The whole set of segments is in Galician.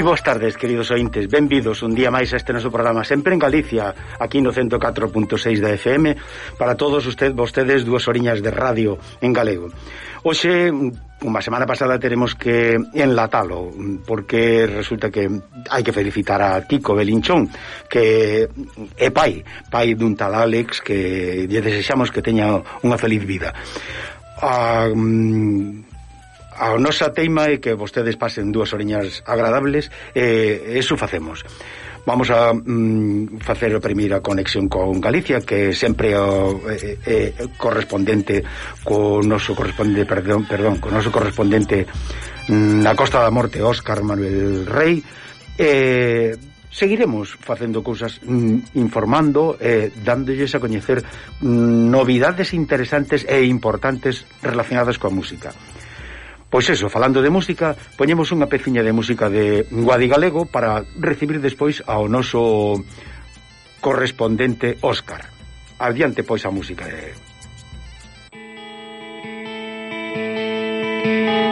Moi boas tardes, queridos ointes, benvidos un día máis a este noso programa Sempre en Galicia, aquí no 104.6 da FM Para todos usted, vostedes, dúas oriñas de radio en galego. Oxe, unha semana pasada teremos que enlatalo Porque resulta que hai que felicitar a Kiko Belinchón Que é pai, pai dun tal Alex Que lle desexamos que teña unha feliz vida. A, um, a nosa teima é que vostedes pasen dúas oriñas agradables e eh, eso facemos. Vamos a mm, facer a primeira conexión con Galicia que sempre o, é, é correspondente co noso correspondente perdón, perdón, co noso correspondente mm, na Costa da Morte Óscar Manuel Rey. E eh, seguiremos facendo cousas mm, informando e eh, dándolles a coñecer mm, novidades interesantes e importantes relacionadas coa música. Pois eso, falando de música, poñemos unha peciña de música de Guadi Galego para recibir despois ao noso correspondente Óscar. Adiante pois a música de... Thank you.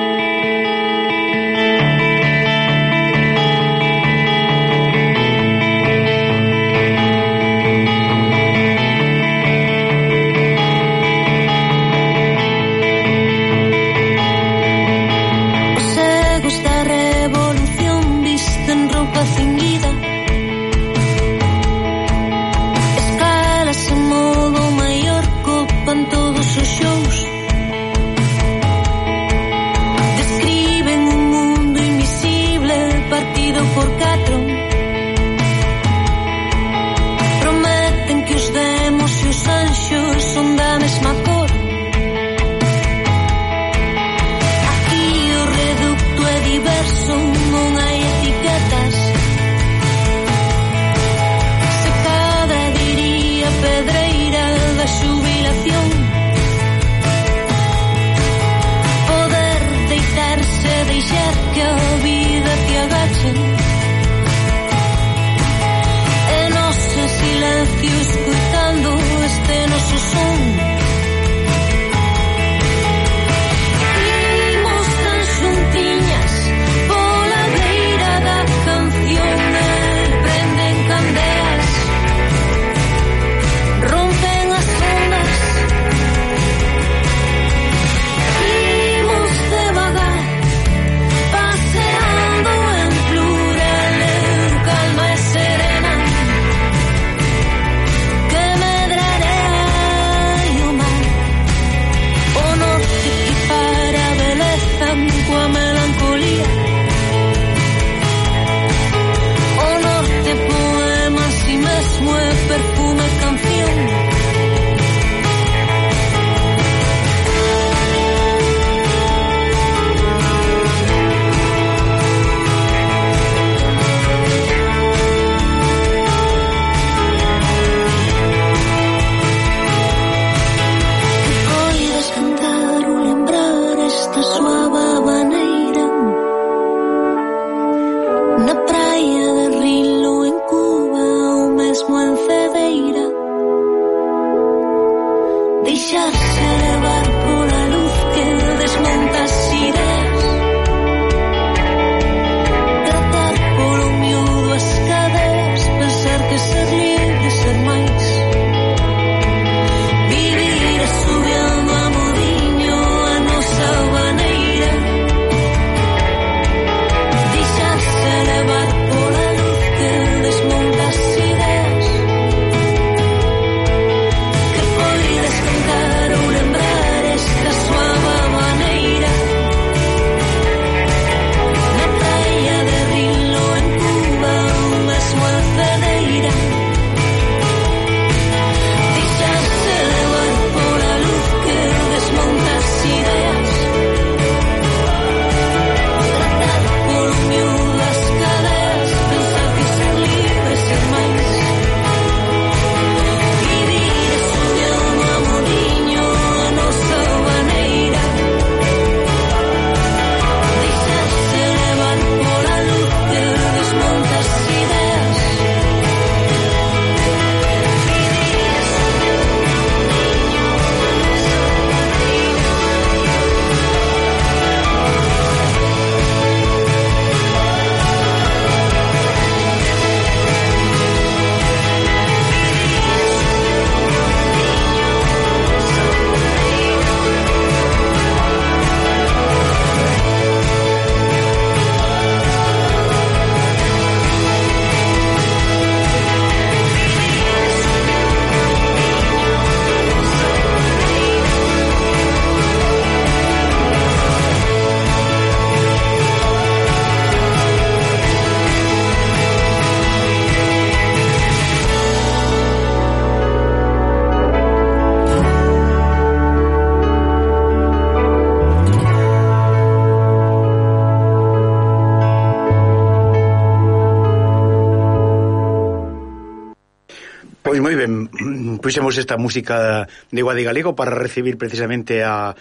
puxemos esta música de Guadi Galego para recibir precisamente a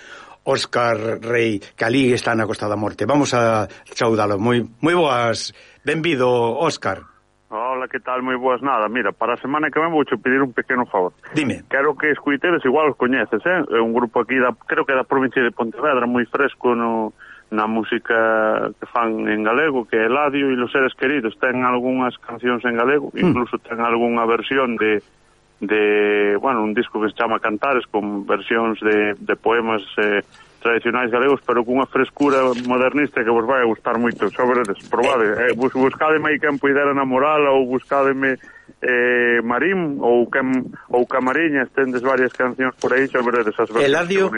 Óscar Rey, que ali está na Costa da Morte. Vamos a saudalo. Moi, moi boas. Benvido, Óscar. Hola, que tal? Moi boas nada. Mira, para a semana que ven vou pedir un pequeno favor. Dime. Quero que escuitedes, igual os coñeces, eh? É un grupo aquí, da, creo que da provincia de Pontevedra, moi fresco no, na música que fan en galego, que é Eladio e los seres queridos. Ten algunhas cancións en galego, mm. incluso mm. ten algunha versión de de, bueno, un disco que se chama Cantares con versións de, de poemas eh, tradicionais galegos, pero cunha frescura modernista que vos vai a gustar moito. Sobredes, probade, eh, bus, buscademe aí quen puidera namorala ou buscademe eh, Marín ou Cam, ou Camariñas tendes varias cancións por aí sobre esas Eladio,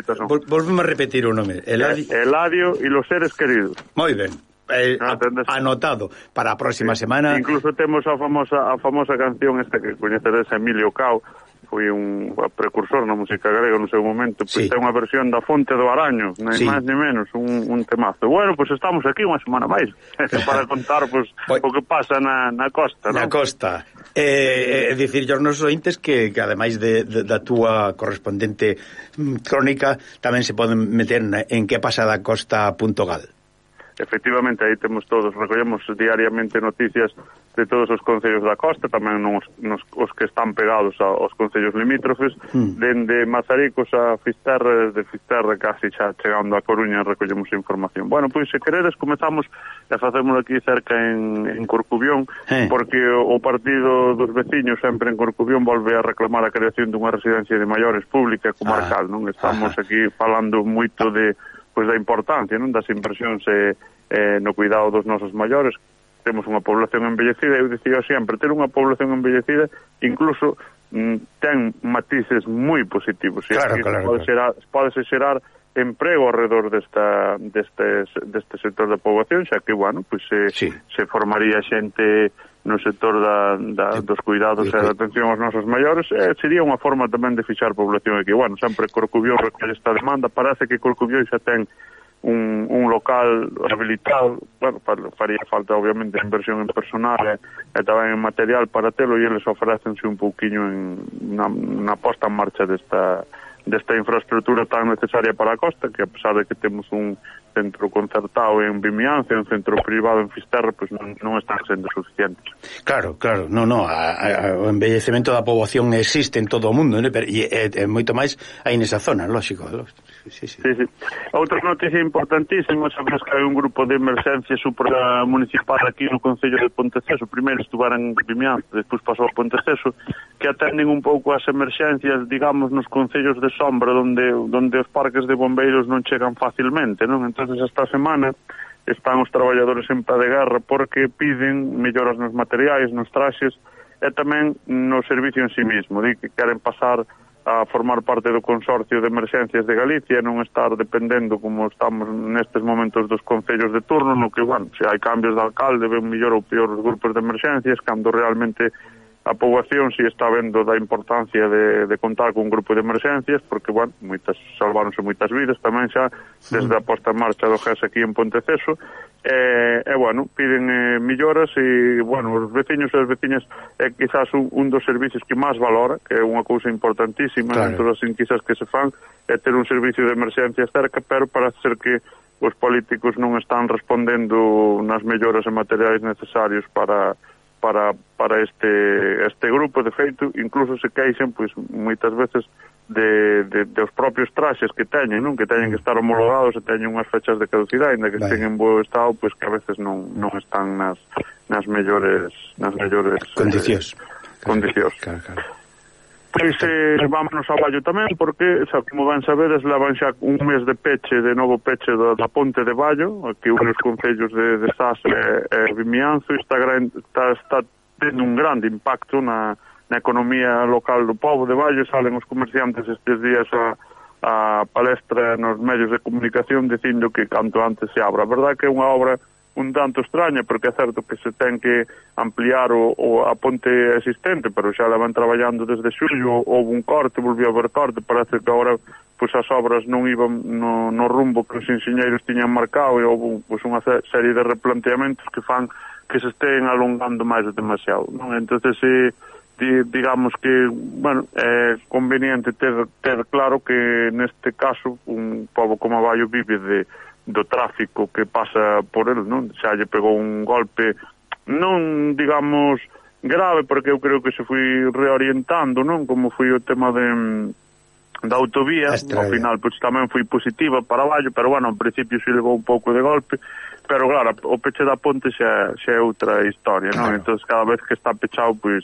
volvemos a repetir o nome. Eladio, eh, Eladio e los seres queridos. Moi ben eh, ah, anotado para a próxima sí. semana. Incluso temos a famosa a famosa canción esta que coñecedes Emilio Cao, foi un precursor na música grega no seu momento, pois sí. ten unha versión da Fonte do Araño, nem sí. máis ni menos, un, un temazo. Bueno, pois estamos aquí unha semana máis para contar pois, pois, o que pasa na, na costa, Na non? costa. Eh, eh, dicir, os nosos ointes que, que ademais de, de, da túa correspondente mm, crónica, tamén se poden meter en que pasada costa.gal efectivamente aí temos todos, recollemos diariamente noticias de todos os concellos da costa, tamén nos, nos, os que están pegados aos concellos limítrofes, mm. dende Mazaricos a Fisterra, desde Fisterra casi xa chegando a Coruña recollemos información. Bueno, pois se queredes comezamos e facémolo aquí cerca en, en Corcubión, eh. porque o, o partido dos veciños sempre en Corcubión volve a reclamar a creación dunha residencia de maiores pública comarcal, ah. non? Estamos ah. aquí falando moito de pois da importancia non das inversións eh, eh, no cuidado dos nosos maiores temos unha población envellecida eu dicía sempre, ter unha población envellecida incluso mm, ten matices moi positivos claro, claro, pode, claro. Xerar, pode xerar emprego alrededor desta, deste, deste sector da de poboación xa que, bueno, pois se, sí. se formaría xente no sector da, da, dos cuidados e da atención aos nosos maiores eh, sería unha forma tamén de fichar población aquí. Bueno, sempre Corcubión recolle esta demanda. Parece que Corcubión xa ten un, un local habilitado. Bueno, faría falta obviamente inversión en personal e, e tamén en material para telo e eles ofrecense un pouquiño en, na, na posta en marcha desta desta infraestructura tan necesaria para a costa, que a pesar de que temos un centro concertado en Vimianza, un centro privado en Fisterra, pois non, non están sendo suficientes. Claro, claro, no, no, a, a, o embellecemento da poboación existe en todo o mundo, né? Pero, e, e, e moito máis aí nesa zona, lógico, lógico sí, sí. sí, sí. Outra noticia importantísima, sabes que hai un grupo de emergencia supramunicipal aquí no Concello de Ponteceso, primeiro estuvaran en Vimianzo, despois pasou a Ponteceso, que atenden un pouco as emerxencias, digamos, nos concellos de sombra, onde, onde os parques de bombeiros non chegan facilmente, non? entonces esta semana están os traballadores en pé de guerra porque piden melloras nos materiais, nos traxes, e tamén no servicio en sí mismo, di que queren pasar a formar parte do Consorcio de Emerxencias de Galicia e non estar dependendo como estamos nestes momentos dos concellos de turno no que, bueno, se hai cambios de alcalde ven mellor ou peor os grupos de emerxencias cando realmente a poboación si está vendo da importancia de, de contar con un grupo de emerxencias porque, bueno, moitas, salvaronse moitas vidas tamén xa desde a posta en marcha do GES aquí en Ponteceso e, e bueno, piden eh, melloras e, bueno, os veciños e as veciñas é quizás un, un dos servicios que máis valora, que é unha cousa importantísima claro. dentro das inquisas que se fan, é ter un servicio de emerxencia cerca, pero parece ser que os políticos non están respondendo nas melloras e materiais necesarios para para, para este, este grupo, de feito, incluso se queixen, pois, moitas veces de, de, dos propios traxes que teñen, non? Que teñen que estar homologados e teñen unhas fechas de caducidade, ainda que vale. estén en bo estado, pois que a veces non, non están nas, nas mellores nas mellores eh, condicións. Eh, condicións. Claro, claro. Pois eh, vámonos ao vallo tamén porque, xa, como van sabedes, levan xa un mes de peche, de novo peche da, da Ponte de Vallo, que un dos concellos de, de Sas e eh, eh, Vimianzo está, está, está tendo un grande impacto na, na economía local do povo de Vallo, salen os comerciantes estes días a, a palestra nos medios de comunicación dicindo que canto antes se abra. A verdade que é unha obra un tanto extraña, porque é certo que se ten que ampliar o, o a ponte existente, pero xa la van traballando desde xullo, houve un corte, volvió a haber corte, parece que agora pois as obras non iban no, no rumbo que os enxeñeiros tiñan marcado e houve pois, unha serie de replanteamentos que fan que se estén alongando máis demasiado. Non? entonces se, di, digamos que, bueno, é conveniente ter, ter claro que neste caso un pobo como Aballo vive de, do tráfico que pasa por el, non? Xa lle pegou un golpe non, digamos, grave, porque eu creo que se foi reorientando, non? Como foi o tema de da autovía, ao final pois tamén foi positiva para Aballo, pero bueno, ao principio se levou un pouco de golpe, pero claro, o peche da ponte xa, xa é outra historia, claro. non? Entón, cada vez que está pechado, pois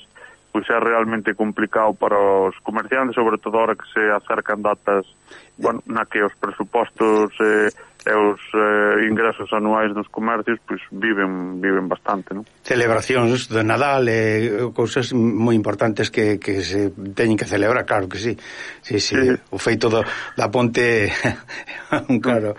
pois é realmente complicado para os comerciantes, sobre todo ahora que se acercan datas, eh. bueno, na que os presupostos eh, e os eh, ingresos anuais dos comercios pois viven viven bastante, non? Celebracións de Nadal e cousas moi importantes que, que se teñen que celebrar, claro que sí. Sí, sí, sí. o feito do, da ponte un claro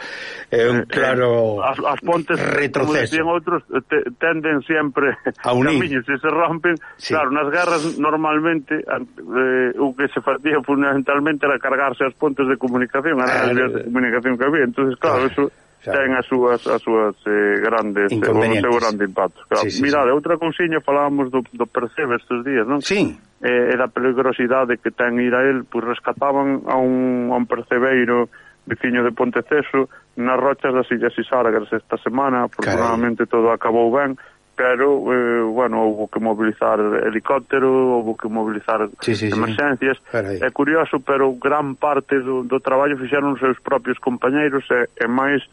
é un eh, eh, claro as, as pontes retroceso. Como outros te, tenden sempre a unir, camiños, se se rompen. Sí. Claro, nas guerras normalmente eh, o que se facía fundamentalmente era cargarse as pontes de comunicación, ah, as eh, de comunicación que había. Entonces, claro, eso claro. ten as súas as súas eh, grandes eh, o seu grande impacto. Claro. Sí, sí, Mirade, sí. outra cousiña falábamos do, do percebe estes días, non? Sí. Eh, e da peligrosidade que ten ir a el, pois rescataban a un, a un percebeiro veciño de Ponteceso nas rochas das Illas Isáragras esta semana, afortunadamente todo acabou ben, pero, eh, bueno, houve que mobilizar helicóptero, houve que mobilizar sí, sí, emergencias. Sí. É curioso, pero gran parte do, do traballo fixeron os seus propios compañeiros e, e máis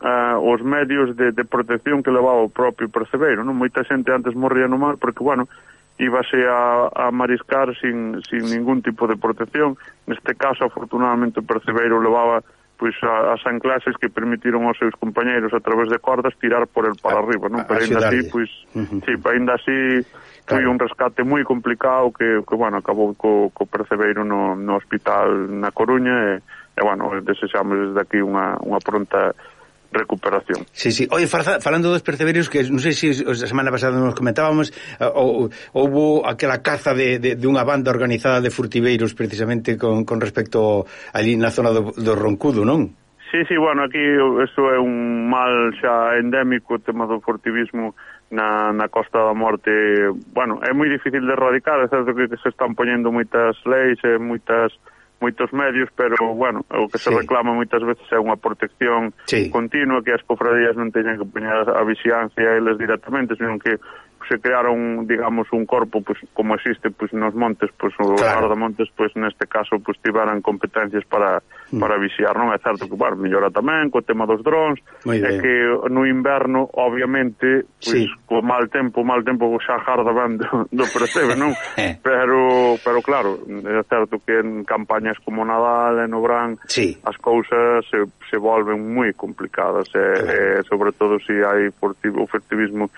eh, os medios de, de protección que levaba o propio percebeiro. Non? Moita xente antes morría no mar porque, bueno, íbase a, a mariscar sin, sin ningún tipo de protección. Neste caso, afortunadamente, o percebeiro levaba pois a, as anclases que permitiron aos seus compañeiros a través de cordas tirar por el para arriba, non? Pero ainda así, pois, uh -huh. sí, ainda así claro. foi un rescate moi complicado que, que bueno, acabou co, co percebeiro no, no hospital na Coruña e, e bueno, desexamos desde aquí unha, unha pronta recuperación. Sí, sí. Oye, farza, falando dos percebeiros que non sei se si a semana pasada nos comentábamos eh, ou, houbo aquela caza de, de, de unha banda organizada de furtiveiros precisamente con, con respecto ali na zona do, do Roncudo, non? Sí, sí, bueno, aquí iso é un mal xa endémico o tema do furtivismo na, na Costa da Morte bueno, é moi difícil de erradicar é certo que se están poñendo moitas leis e moitas moitos medios, pero, bueno, o que se sí. reclama moitas veces é unha protección sí. continua, que as cofradías non teñen que poñer a vixiancia eles directamente, senón que se crearon, digamos, un corpo pues, como existe pues, nos montes, pues, o claro. montes, pues, neste caso, pues, tiveran competencias para, mm. para vixiar, non? É certo que, bueno, mellora tamén co tema dos drones, é que no inverno, obviamente, pues, sí. co mal tempo, mal tempo, xa jarda ben do, do percebe, non? Eh. pero, pero, claro, é certo que en campañas como Nadal e no Bran, sí. as cousas se, se volven moi complicadas, e, claro. e sobre todo se si hai furtivo, furtivismo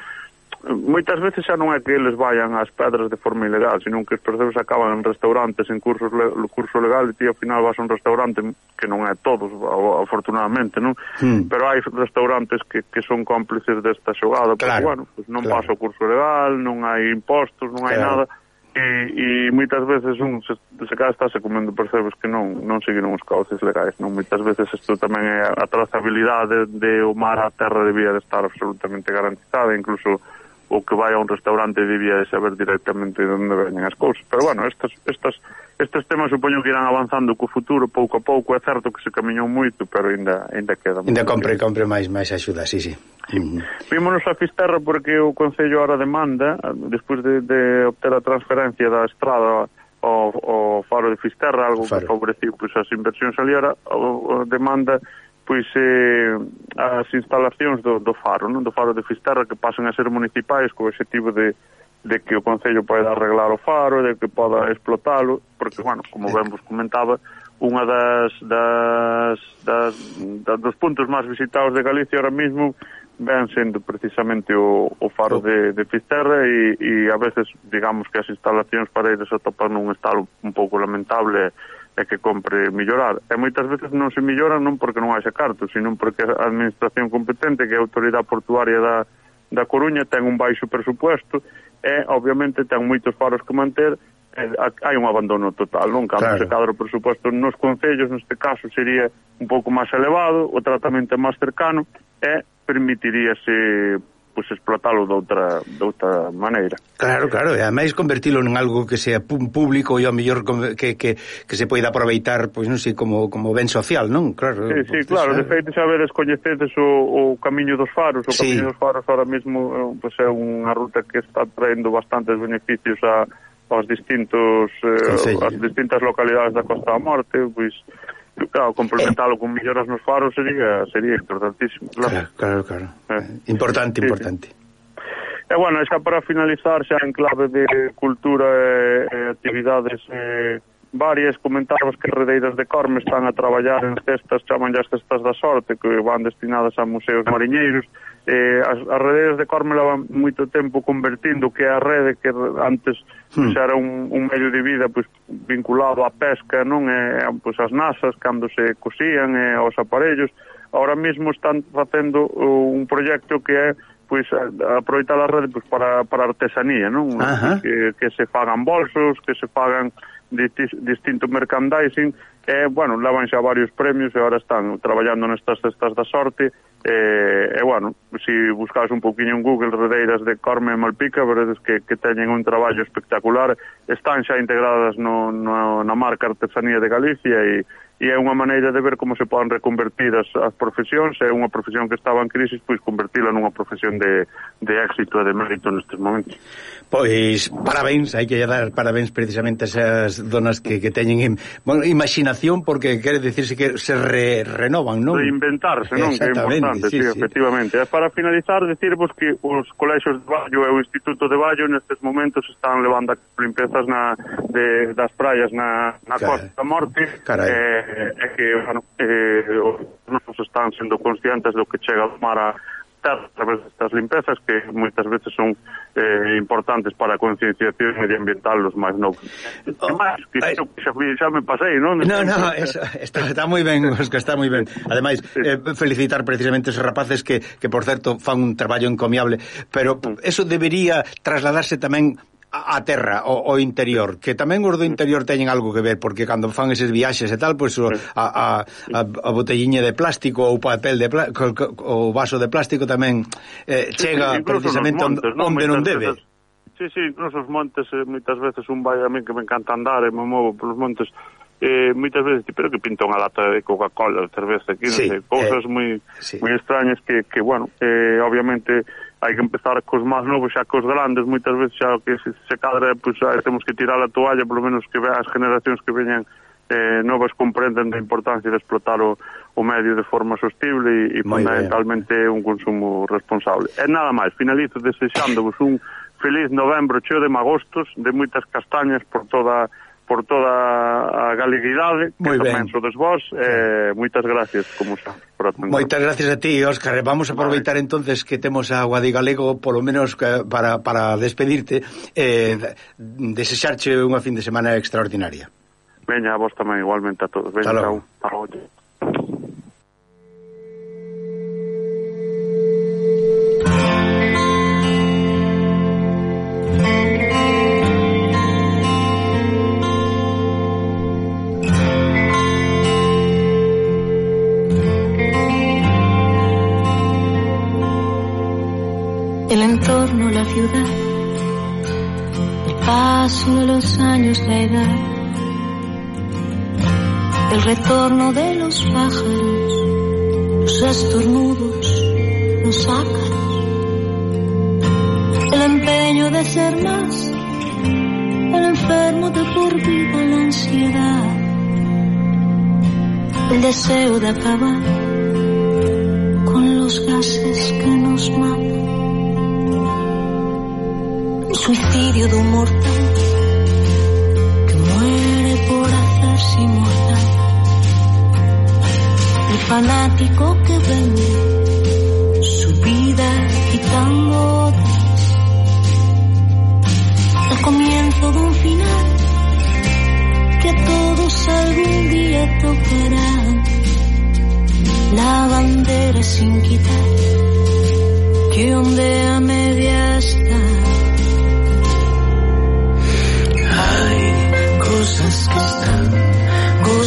moitas veces xa non é que eles vayan ás pedras de forma ilegal, senón que os procesos acaban en restaurantes, en cursos le, curso legal e ti ao final vas a un restaurante que non é todos, afortunadamente, non? Hmm. Pero hai restaurantes que, que son cómplices desta xogada, claro, porque, bueno, pues non claro. pasa o curso legal, non hai impostos, non claro. hai nada e, e moitas veces un se, se cada estáse comendo percebes que non non seguiron os cauces legais, non moitas veces isto tamén é a, trazabilidade de, de o mar á terra debía de estar absolutamente garantizada, incluso o que vai a un restaurante debía de saber directamente de onde veñen as cousas. Pero bueno, estas, estas, estes temas supoño que irán avanzando co futuro pouco a pouco, é certo que se camiñou moito, pero ainda, ainda queda Ainda compre, compre máis máis axuda, sí, sí. Mm. Vímonos a Fisterra porque o Concello ahora demanda, despois de, de obter a transferencia da estrada ao, ao faro de Fisterra, algo faro. que favoreciu pois, as inversións ali, ahora o, o demanda pois eh, as instalacións do, do faro, non? do faro de Fisterra que pasan a ser municipais co objetivo de, de que o Concello poida arreglar o faro, de que poda explotalo, porque, bueno, como ben vos comentaba, unha das, das, das, das dos puntos máis visitados de Galicia ahora mismo ven sendo precisamente o, o faro de, de Fisterra e, e a veces digamos que as instalacións para ir atopan nun estado un pouco lamentable e é que compre mellorar. E moitas veces non se mellora non porque non haxa cartos, sino porque a administración competente, que é a autoridade portuaria da, da Coruña, ten un baixo presupuesto e, obviamente, ten moitos faros que manter e, hai un abandono total, non? Cando claro. se cadra o presupuesto nos concellos, neste caso, sería un pouco máis elevado, o tratamento é máis cercano e permitiríase pois explotalo de outra, de outra maneira. Claro, claro, e ademais convertilo en algo que sea público e ao mellor que, que, que se poida aproveitar, pois non sei, como, como ben social, non? Claro, sí, sí, pois, claro, sabe. de feito xa veres coñecedes o, o camiño dos faros, o sí. camiño dos faros ahora mesmo eh, pois é unha ruta que está traendo bastantes beneficios a aos distintos eh, as distintas localidades da Costa da Morte, pois Claro, complementalo eh, con melloras nos faros sería sería importantísimo. Claro, claro, claro. claro. Eh. Importante, importante. Sí, sí. E, bueno, xa para finalizar, xa en clave de cultura e, e actividades e, varias comentábamos que redeiras de Corme están a traballar en cestas, chaman as cestas da sorte, que van destinadas a museos mariñeiros. Eh, as, as redeiras de Corme levan moito tempo convertindo que a rede que antes hmm. era un, un medio de vida pois, vinculado á pesca, non e, pois, as nasas, cando se cosían, e aos aparellos, ahora mesmo están facendo uh, un proxecto que é pois aproveitar a rede pois, para, para artesanía, non? Que, que se fagan bolsos, que se fagan distis, distinto merchandising e, bueno, levan xa varios premios e agora están traballando nestas cestas da sorte e, e bueno, se si buscas un poquinho en Google redeiras de Corme e Malpica veredes que, que teñen un traballo espectacular están xa integradas no, no, na marca Artesanía de Galicia e e é unha maneira de ver como se poden reconvertir as, as profesións, é unha profesión que estaba en crisis, pois convertila nunha profesión de, de éxito e de mérito nestes momentos. Pois, parabéns, hai que dar parabéns precisamente a esas donas que, que teñen bueno, imaginación, porque quere decirse que se re, renovan, non? Reinventarse, non? Que é importante, sí, sí, sí. efectivamente. E para finalizar, decirvos que os colexios de Vallo e o Instituto de Vallo nestes momentos están levando limpezas na, de, das praias na, na Costa da Morte, Carai. eh, eh, é que bueno, eh, os están sendo conscientes do que chega do mar a a través destas limpezas que moitas veces son eh, importantes para a concienciación medioambiental dos máis novos. Oh, que xa, xa, xa me pasei, non? No, no, eso, está, está moi ben, Oscar, está moi ben. Ademais, sí. eh, felicitar precisamente esos rapaces que, que, por certo, fan un traballo encomiable, pero eso debería trasladarse tamén a terra, o, o interior, que tamén os do interior teñen algo que ver, porque cando fan eses viaxes e tal, pois pues, a, a, a, a botelliña de plástico ou papel de plástico, o vaso de plástico tamén eh, chega sí, sí, precisamente montes, onde, onde non debe. Veces, sí, sí, nos os montes, eh, moitas veces un vai a mí que me encanta andar e me movo polos montes, eh, moitas veces pero que pinta unha lata de Coca-Cola, cerveza, aquí, sí, non sei, cousas eh, moi sí. moi extrañas que, que bueno, eh, obviamente hai que empezar cos máis novos xa cos grandes, moitas veces xa que se, se cadra, pois pues, temos que tirar a toalla, polo menos que as generacións que veñan eh, novas comprenden a importancia de explotar o, o medio de forma sostible e, e fundamentalmente bien. un consumo responsable. E nada máis, finalizo desexándovos un feliz novembro cheo de magostos, de moitas castañas por toda a por toda a galeguidade que tamén sodes vos eh, moitas gracias como xa Moitas gracias a ti, Óscar. Vamos a aproveitar vale. entonces que temos a Guadi Galego polo menos eh, para, para despedirte eh, desexarche unha fin de semana extraordinaria. Veña, a vos tamén igualmente a todos. Veña, chao, chao. Los años, la edad, el retorno de los pájaros, los estornudos, los ácaros, el empeño de ser más, el enfermo de por vida, la ansiedad, el deseo de acabar con los gases que nos matan. Suicidio de un mortal El fanático que vende su vida quitando. El comienzo de un final que a todos algún día tocará. La bandera sin quitar que ondea media está. cosas que están,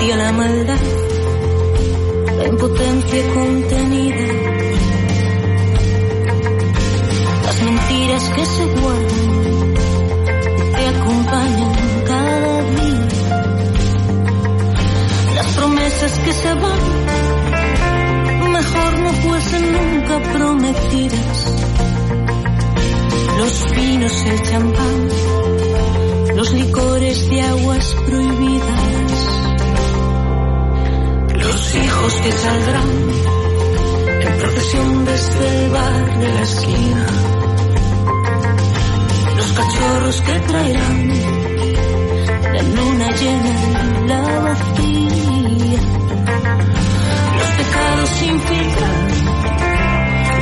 dio la maldad. los que traerán la luna llena y la vacía. Los pecados infiltran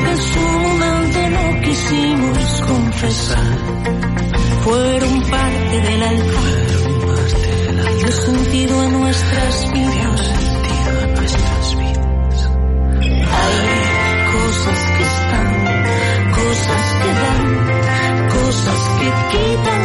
resumen de lo que hicimos confesar. Fueron parte del alcohol. Dio sentido a nuestras vidas. Dio sentido a nuestras vidas. Ay. cosas que quitan.